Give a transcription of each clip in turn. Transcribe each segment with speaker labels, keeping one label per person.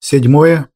Speaker 1: Седьмое.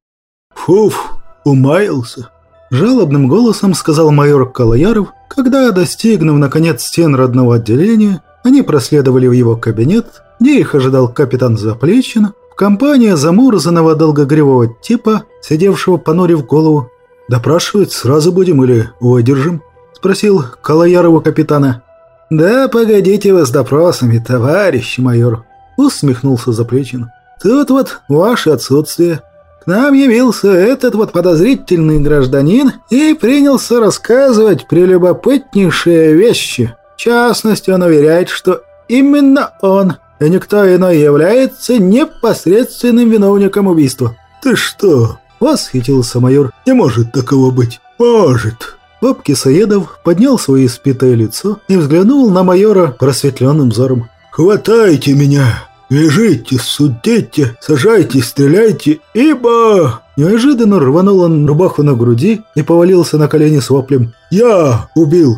Speaker 2: Фуф, умаялся.
Speaker 1: Жалобным голосом сказал майор Калаяров, когда, достигнув наконец стен родного отделения, они проследовали в его кабинет, где их ожидал капитан Заплечин, в компании замурзанного долгогривого типа, сидевшего понурив голову. «Допрашивать сразу будем или выдержим?» – спросил Калаярову капитана.
Speaker 3: «Да погодите вы с допросами, товарищ майор», – усмехнулся Заплечин. «Тут вот ваше отсутствие. К нам явился этот вот подозрительный гражданин и принялся рассказывать прелюбопытнейшие вещи. В частности, он уверяет, что именно он, и никто иной является непосредственным виновником убийства».
Speaker 2: «Ты что?» – восхитился майор. «Не может такого быть». «Может».
Speaker 1: Боб Кисаедов поднял свое испитое лицо и взглянул на майора просветленным взором.
Speaker 2: «Хватайте меня! Вяжите, судите, сажайте, стреляйте, ибо...»
Speaker 1: Неожиданно рванул он рубаху на груди и повалился на колени с воплем.
Speaker 2: «Я убил!»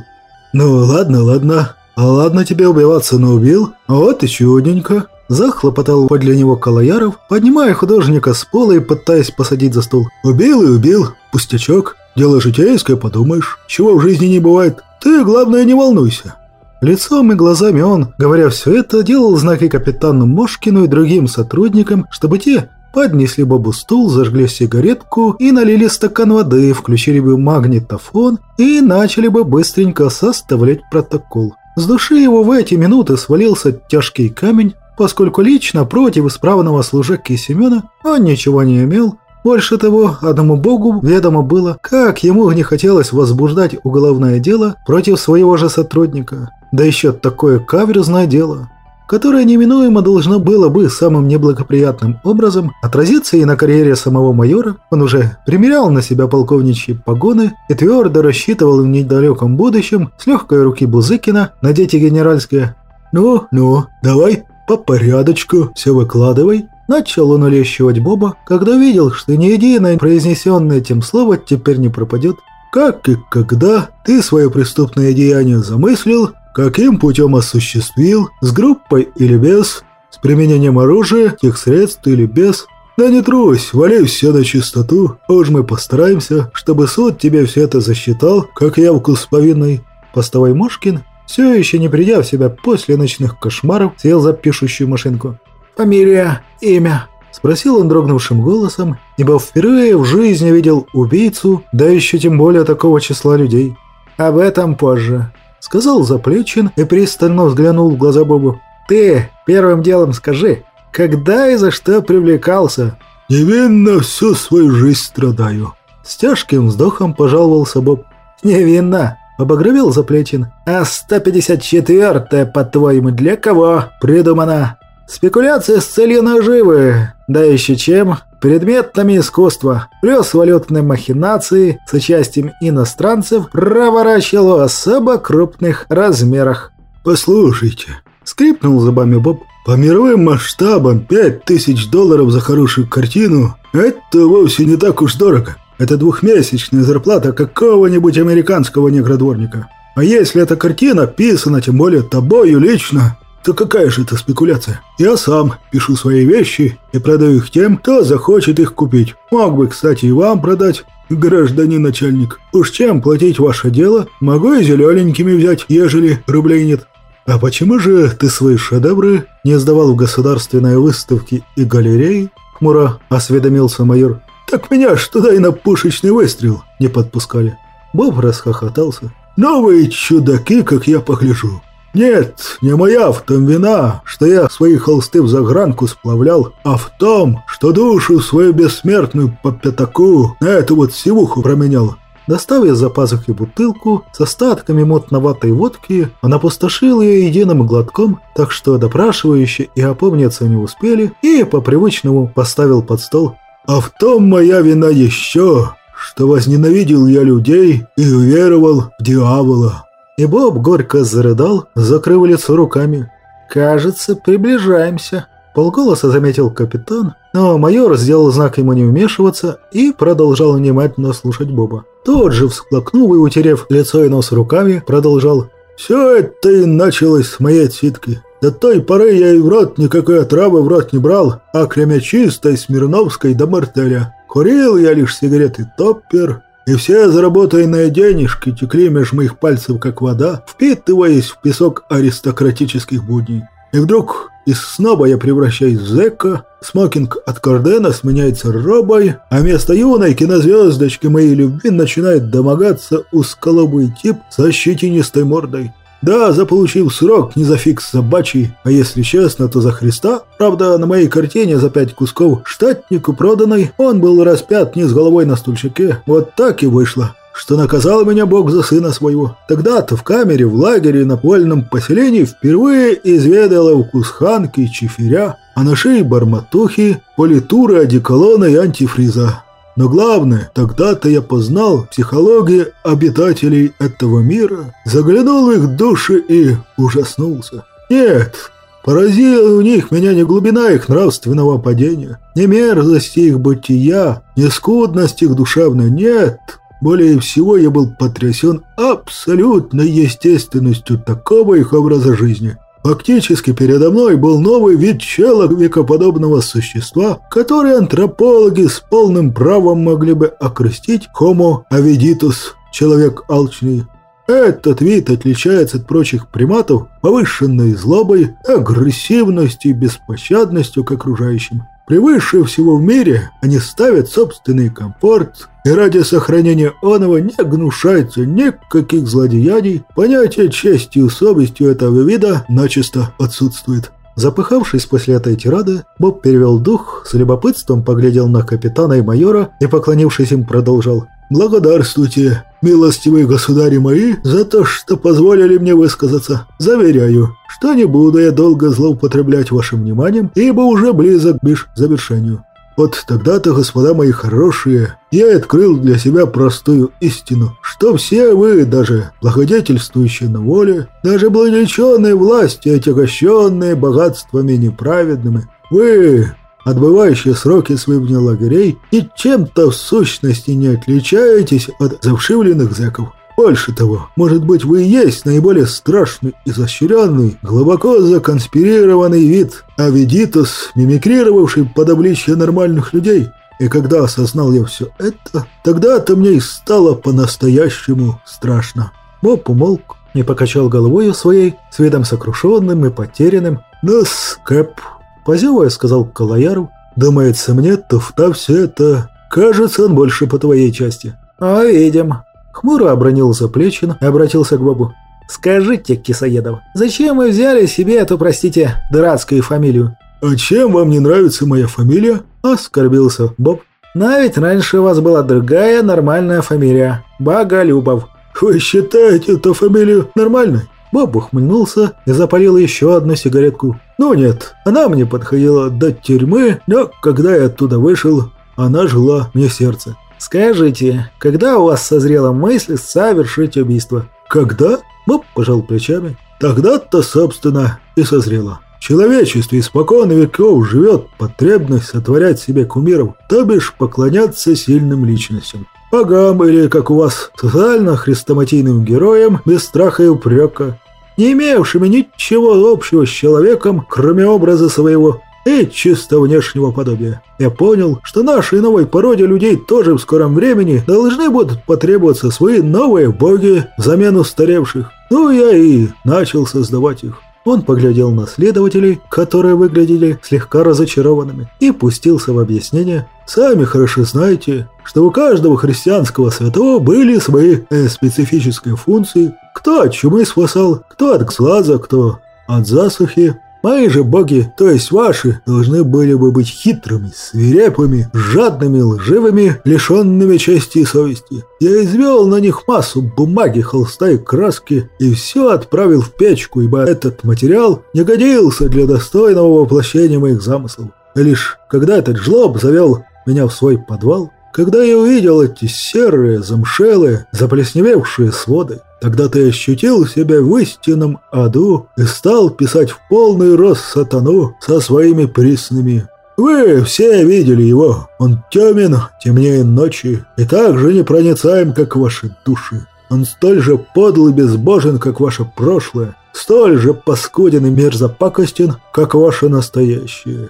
Speaker 1: «Ну ладно, ладно. А ладно тебе убиваться, но убил. Вот и чудненько». Захлопотал подле него Калаяров, поднимая художника с пола и пытаясь посадить за стол.
Speaker 2: «Убил и убил. Пустячок. Дело житейское, подумаешь. Чего в жизни не бывает. Ты, главное, не волнуйся».
Speaker 1: Лицом и глазами он, говоря все это, делал знаки капитану Мошкину и другим сотрудникам, чтобы те поднесли Бобу стул, зажгли сигаретку и налили стакан воды, включили бы магнитофон и начали бы быстренько составлять протокол. С души его в эти минуты свалился тяжкий камень, поскольку лично против исправного служаки Семена он ничего не имел. Больше того, одному богу ведомо было, как ему не хотелось возбуждать уголовное дело против своего же сотрудника. Да еще такое каверзное дело, которое неминуемо должно было бы самым неблагоприятным образом отразиться и на карьере самого майора. Он уже примерял на себя полковничьи погоны и твердо рассчитывал в недалеком будущем с легкой руки Бузыкина надеть и генеральское
Speaker 2: «Ну, ну, давай по порядочку все выкладывай».
Speaker 1: Начал он улещивать Боба, когда видел, что ни единое произнесенное этим слово теперь не пропадет.
Speaker 2: «Как и когда ты свое преступное деяние замыслил, каким путем осуществил, с группой или без, с применением оружия, тех средств или без. Да не трусь, вали все на чистоту, уж мы постараемся, чтобы суд тебе все это засчитал, как явку с повинной».
Speaker 1: Постовой Мошкин, все еще не придя в себя после ночных кошмаров, сел за пишущую машинку.
Speaker 3: «Фамилия, имя?»
Speaker 1: Спросил он дрогнувшим голосом, ибо впервые в жизни видел убийцу, да еще тем более такого числа людей.
Speaker 3: «Об этом позже», —
Speaker 1: сказал Заплечин и пристально взглянул в глаза Бобу.
Speaker 3: «Ты первым делом скажи, когда и за что привлекался?»
Speaker 2: «Невинно всю свою жизнь страдаю», —
Speaker 1: с тяжким вздохом пожаловался Боб.
Speaker 3: «Невинно», —
Speaker 1: обогровел Заплечин.
Speaker 3: «А 154-я, по-твоему, для кого придумана?» Спекуляция с целью наживы, да еще чем, предметами искусства, плюс валютные махинации с участием иностранцев проворачивало особо крупных размерах.
Speaker 2: «Послушайте», — скрипнул зубами Боб, «по мировым масштабам 5000 долларов за хорошую картину — это вовсе не так уж дорого. Это двухмесячная зарплата какого-нибудь американского негродворника. А если эта картина писана, тем более тобою лично, то какая же это спекуляция? Я сам пишу свои вещи и продаю их тем, кто захочет их купить. Мог бы, кстати, и вам продать, гражданин начальник. Уж чем платить ваше дело, могу и зелененькими взять, ежели рублей нет. А почему же ты свои шедевры не сдавал в государственные выставки и галереи? Хмуро осведомился майор. Так меня ж туда и на пушечный выстрел не подпускали. Боб расхохотался. Новые чудаки, как я погляжу. Нет, не моя в том вина, что я свои холсты в загранку сплавлял, а в том, что душу свою бессмертную по пятаку на эту вот сивуху променял.
Speaker 1: Достав из-за пазухи бутылку с остатками мутноватой водки, он опустошил ее единым глотком, так что допрашивающие и опомниться не успели, и по-привычному поставил под стол.
Speaker 2: «А в том моя вина еще, что возненавидел я людей и уверовал в дьявола».
Speaker 1: И Боб горько зарыдал, закрыв лицо руками.
Speaker 3: «Кажется, приближаемся», –
Speaker 1: полголоса заметил капитан, но майор сделал знак ему не вмешиваться и продолжал внимательно слушать Боба. Тот же, всплакнув и утерев лицо и нос руками, продолжал.
Speaker 2: «Все это и началось с моей цитки. До той поры я и в рот никакой отравы в рот не брал, а кроме чистой смирновской до мартеля. Курил я лишь сигареты топпер, и все заработанные денежки текли меж моих пальцев, как вода, впитываясь в песок аристократических будней. И вдруг из сноба я превращаюсь в зэка, смокинг от Кардена сменяется робой, а вместо юной кинозвездочки моей любви начинает домогаться узколобый тип со щетинистой мордой. Да, заполучив срок, не за фикс собачий, а если честно, то за Христа. Правда, на моей картине за пять кусков штатнику проданной он был распят не с головой на стульчике. Вот так и вышло что наказал меня Бог за сына своего. Тогда-то в камере, в лагере, на вольном поселении впервые изведала вкус ханки чиферя, а на шее барматухи, политуры, одеколона и антифриза. Но главное, тогда-то я познал психологию обитателей этого мира, заглянул в их души и ужаснулся. Нет, поразила у них меня не глубина их нравственного падения, не мерзость их бытия, не скудность их душевной, нет. Более всего я был потрясен абсолютной естественностью такого их образа жизни. Фактически передо мной был новый вид человекоподобного существа, который антропологи с полным правом могли бы окрестить Homo aviditus – человек алчный. Этот вид отличается от прочих приматов повышенной злобой, агрессивностью и беспощадностью к окружающим. Превыше всего в мире они ставят собственный комфорт и ради сохранения оного не гнушаются никаких злодеяний. Понятие чести и совести у этого вида начисто отсутствует.
Speaker 1: Запыхавшись после этой тирады, Боб перевел дух, с любопытством поглядел на капитана и майора и, поклонившись им, продолжал.
Speaker 2: «Благодарствуйте, милостивые государи мои, за то, что позволили мне высказаться. Заверяю, что не буду я долго злоупотреблять вашим вниманием, ибо уже близок к завершению. Вот тогда-то, господа мои хорошие, я открыл для себя простую истину, что все вы, даже благодетельствующие на воле, даже благолеченные власти, отягощенные богатствами неправедными, вы отбывающие сроки своих лагерей, и чем-то в сущности не отличаетесь от завшивленных зэков. Больше того, может быть, вы и есть наиболее страшный, изощренный, глубоко законспирированный вид авидитус, мимикрировавший под обличье нормальных людей. И когда осознал я все это, тогда-то мне и стало по-настоящему страшно.
Speaker 1: Боб умолк и покачал головою своей, с видом сокрушенным и потерянным.
Speaker 2: «Нас, Кэп, Позевая сказал Калаяру, «Думается мне, туфта все это. Кажется, он больше по твоей части».
Speaker 1: «А видим». Хмуро обронил Заплечин и обратился к Бабу. «Скажите, Кисоедов, зачем вы взяли себе эту, простите, дурацкую фамилию?»
Speaker 2: «А чем вам не нравится моя фамилия?» – оскорбился Боб.
Speaker 1: «Но ведь раньше у вас была другая нормальная фамилия – Боголюбов».
Speaker 2: «Вы считаете эту фамилию нормальной?»
Speaker 1: Боб ухмыльнулся и запалил еще одну сигаретку.
Speaker 2: «Ну нет, она мне подходила до тюрьмы, но когда я оттуда вышел, она жила мне сердце».
Speaker 1: «Скажите, когда у вас созрела мысль совершить убийство?»
Speaker 2: «Когда?» Боб пожал плечами. «Тогда-то, собственно, и созрела. В человечестве испокон веков живет потребность сотворять себе кумиров, то бишь поклоняться сильным личностям богам или, как у вас, социально-хрестоматийным героям без страха и упрека, не имевшими ничего общего с человеком, кроме образа своего и чисто внешнего подобия. Я понял, что нашей новой породе людей тоже в скором времени должны будут потребоваться свои новые боги взамен устаревших. Ну, я и начал создавать их. Он поглядел на следователей, которые выглядели слегка разочарованными, и пустился в объяснение. «Сами хорошо знаете, что у каждого христианского святого были свои э, специфические функции. Кто от чумы спасал, кто от глаза, кто от засухи, Мои же боги, то есть ваши, должны были бы быть хитрыми, свирепыми, жадными, лживыми, лишенными чести и совести. Я извел на них массу бумаги, холста и краски, и все отправил в печку, ибо этот материал не годился для достойного воплощения моих замыслов. И лишь когда этот жлоб завел меня в свой подвал, когда я увидел эти серые, замшелые, заплесневевшие своды, тогда-то я ощутил себя в истинном аду и стал писать в полный рост сатану со своими присными. Вы все видели его. Он темен, темнее ночи, и так же непроницаем, как ваши души. Он столь же подл и безбожен, как ваше прошлое, столь же паскуден и мерзопакостен, как ваше настоящее.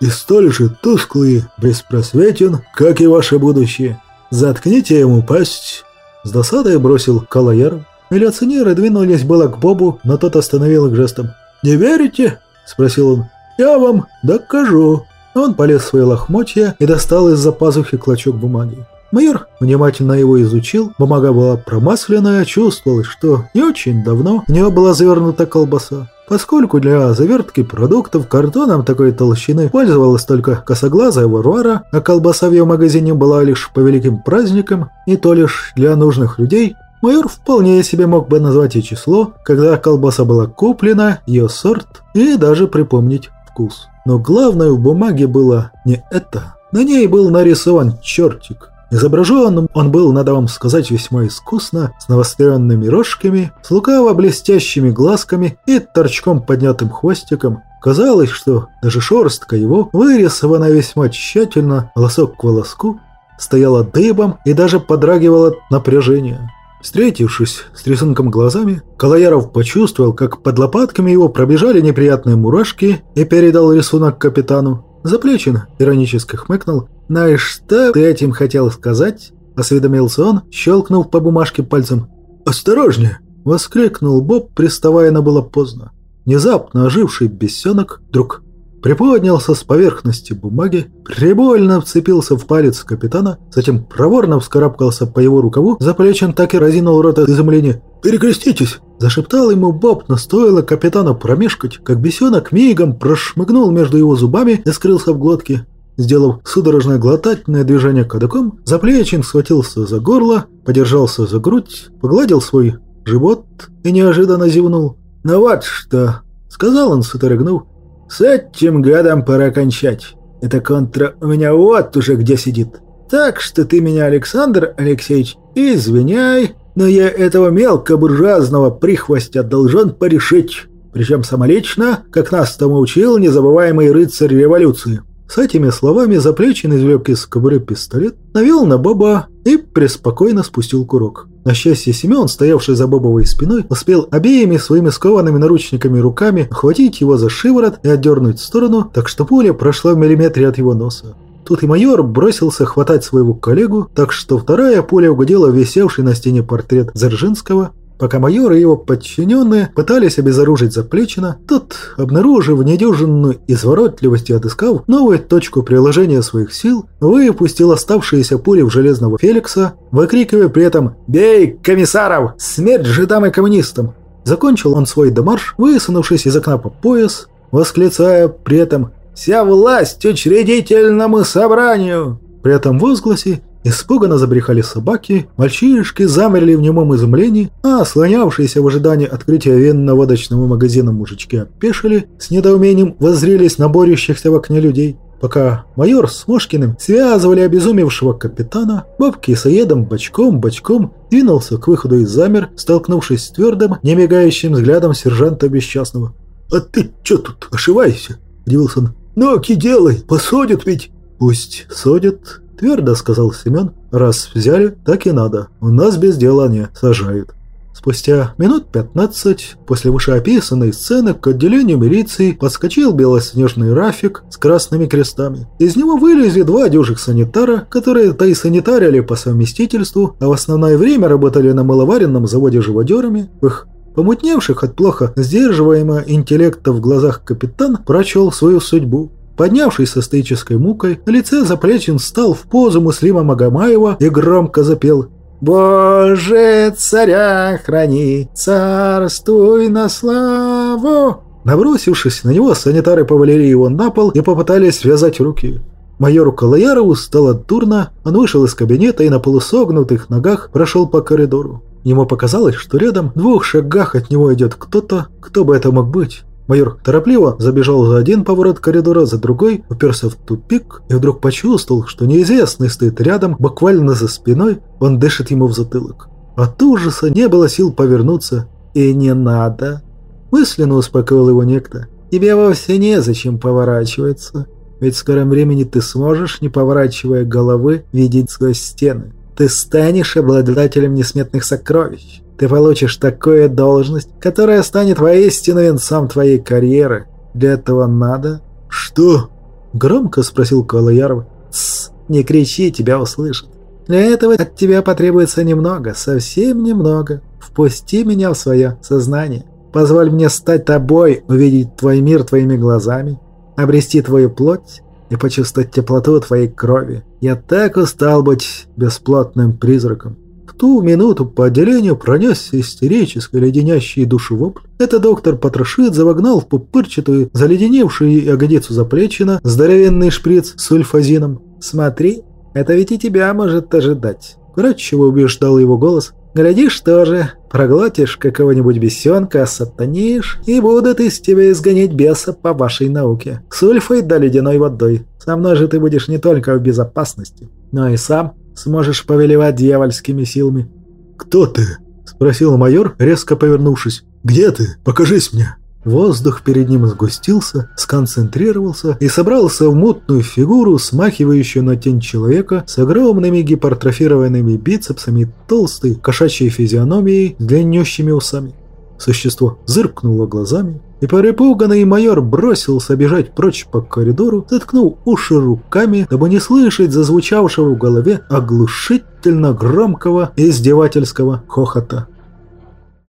Speaker 2: И столь же тусклый, беспросветен, как и ваше будущее. Заткните ему пасть!» С досадой бросил Калаяр. Милиционеры двинулись было к Бобу, но тот остановил их жестом. «Не верите?» – спросил он. «Я вам докажу». Он полез в свои лохмотья и достал из-за пазухи клочок бумаги. Майор внимательно его изучил, бумага была промасленная, чувствовалось, что не очень давно в нее была завернута колбаса. Поскольку для завертки продуктов картоном такой толщины пользовалась только косоглазая Варвара, а колбаса в ее магазине была лишь по великим праздникам, и то лишь для нужных людей, майор вполне себе мог бы назвать и число, когда колбаса была куплена, ее сорт и даже припомнить вкус. Но главное в бумаге было не это. На ней был нарисован чертик. Изображен он был, надо вам сказать, весьма искусно, с навостренными рожками, с лукаво-блестящими глазками и торчком поднятым хвостиком. Казалось, что даже шерстка его, вырисована весьма тщательно, волосок к волоску, стояла дыбом и даже подрагивала от напряжения. Встретившись с рисунком глазами, Калаяров почувствовал, как под лопатками его пробежали неприятные мурашки и передал рисунок капитану. Заплечин иронически хмыкнул. «Ну и что ты этим хотел сказать?» – осведомился он, щелкнув по бумажке пальцем. «Осторожнее!» – воскликнул Боб, приставая на было поздно. Внезапно оживший бесенок вдруг приподнялся с поверхности бумаги, прибольно вцепился в палец капитана, затем проворно вскарабкался по его рукаву, заплечен так и разинул рот от изумления. «Перекреститесь!» – зашептал ему Боб, но стоило капитану промешкать, как бесенок мигом прошмыгнул между его зубами и скрылся в глотке. Сделав судорожное глотательное движение кадыком, Заплечин схватился за горло, подержался за грудь, погладил свой живот и неожиданно зевнул. «Ну вот что!» — сказал он, соторогнув. «С этим гадом пора кончать. Это контра у меня вот уже где сидит. Так что ты меня, Александр Алексеевич, извиняй, но я этого мелкобуржуазного прихвостя должен порешить. Причем самолично, как нас тому учил незабываемый рыцарь революции. С этими словами Заплечин извлек из кобуры пистолет, навел на Боба и преспокойно спустил курок. На счастье Семен, стоявший за Бобовой спиной, успел обеими своими скованными наручниками руками охватить его за шиворот и отдернуть в сторону, так что пуля прошла в миллиметре от его носа. Тут и майор бросился хватать своего коллегу, так что вторая пуля угодила висевший на стене портрет Дзержинского, Пока майор и его подчиненные пытались обезоружить Заплечина, тот, обнаружив недюжинную изворотливость и отыскав новую точку приложения своих сил, выпустил оставшиеся пули в железного Феликса, выкрикивая при этом «Бей, комиссаров! Смерть жидам и коммунистам!» Закончил он свой демарш, высунувшись из окна по пояс, восклицая при этом «Вся власть учредительному собранию!» При этом возгласе Испуганно забрехали собаки, мальчишки замерли в немом изумлении, а слонявшиеся в ожидании открытия винно-водочного магазина мужички опешили, с недоумением воззрелись на борющихся в окне людей. Пока майор с Мошкиным связывали обезумевшего капитана, бабки с Аедом бочком-бочком двинулся к выходу из замер, столкнувшись с твердым, немигающим взглядом сержанта бесчастного. «А ты чё тут ошивайся?» – удивился он. «Ноги делай, посадят ведь!» «Пусть садят, Твердо сказал Семен, раз взяли, так и надо. У нас без дела не сажают. Спустя минут 15 после вышеописанной сцены к отделению милиции подскочил белоснежный рафик с красными крестами. Из него вылезли два дюжих санитара, которые-то и санитарили по совместительству, а в основное время работали на маловаренном заводе живодерами. В их помутневших от плохо сдерживаемого интеллекта в глазах капитан прочел свою судьбу. Поднявшись со стоической мукой, на лице заплечин стал в позу Муслима Магомаева и громко запел «Боже, царя храни, царствуй на славу!» Набросившись на него, санитары повалили его на пол и попытались связать руки. Майору Калаярову стало дурно, он вышел из кабинета и на полусогнутых ногах прошел по коридору. Ему показалось, что рядом, в двух шагах от него идет кто-то, кто бы это мог быть. Майор торопливо забежал за один поворот коридора, за другой, уперся в тупик и вдруг почувствовал, что неизвестный стоит рядом, буквально за спиной, он дышит ему в затылок. От ужаса не было сил повернуться. «И не надо!» Мысленно успокоил его некто. «Тебе вовсе незачем поворачиваться, ведь в скором времени ты сможешь, не поворачивая головы, видеть сквозь стены. Ты станешь обладателем несметных сокровищ».
Speaker 3: Ты получишь такую должность, которая станет воистину венцом твоей карьеры. Для этого надо...»
Speaker 2: «Что?»
Speaker 3: — громко спросил Калаяров. «Тссс, не кричи, тебя услышат. Для этого от тебя потребуется немного, совсем немного. Впусти меня в свое сознание. Позволь мне стать тобой, увидеть твой мир твоими глазами, обрести твою плоть и почувствовать теплоту твоей крови. Я так устал быть бесплотным призраком. Ту минуту по отделению пронесся истерический леденящий душу вопль. Это доктор Потрошит завогнал в пупырчатую, заледеневшую ягодицу заплечина здоровенный шприц с ульфазином. «Смотри, это ведь и тебя может ожидать». Кратчево убеждал его голос. «Глядишь тоже, проглотишь какого-нибудь бесенка, сатанишь, и будут из тебя изгонять беса по вашей науке. С ульфой да ледяной водой. Со мной же ты будешь не только в безопасности, но и сам сможешь повелевать дьявольскими силами».
Speaker 2: «Кто ты?» – спросил майор, резко повернувшись. «Где ты? Покажись мне!»
Speaker 3: Воздух перед ним сгустился, сконцентрировался и собрался в мутную фигуру, смахивающую на тень человека с огромными гипертрофированными бицепсами толстой кошачьей физиономией с длиннющими усами. Существо зыркнуло глазами, и перепуганный майор бросился бежать прочь по коридору, заткнул уши руками, дабы не слышать зазвучавшего в голове оглушительно громкого издевательского хохота.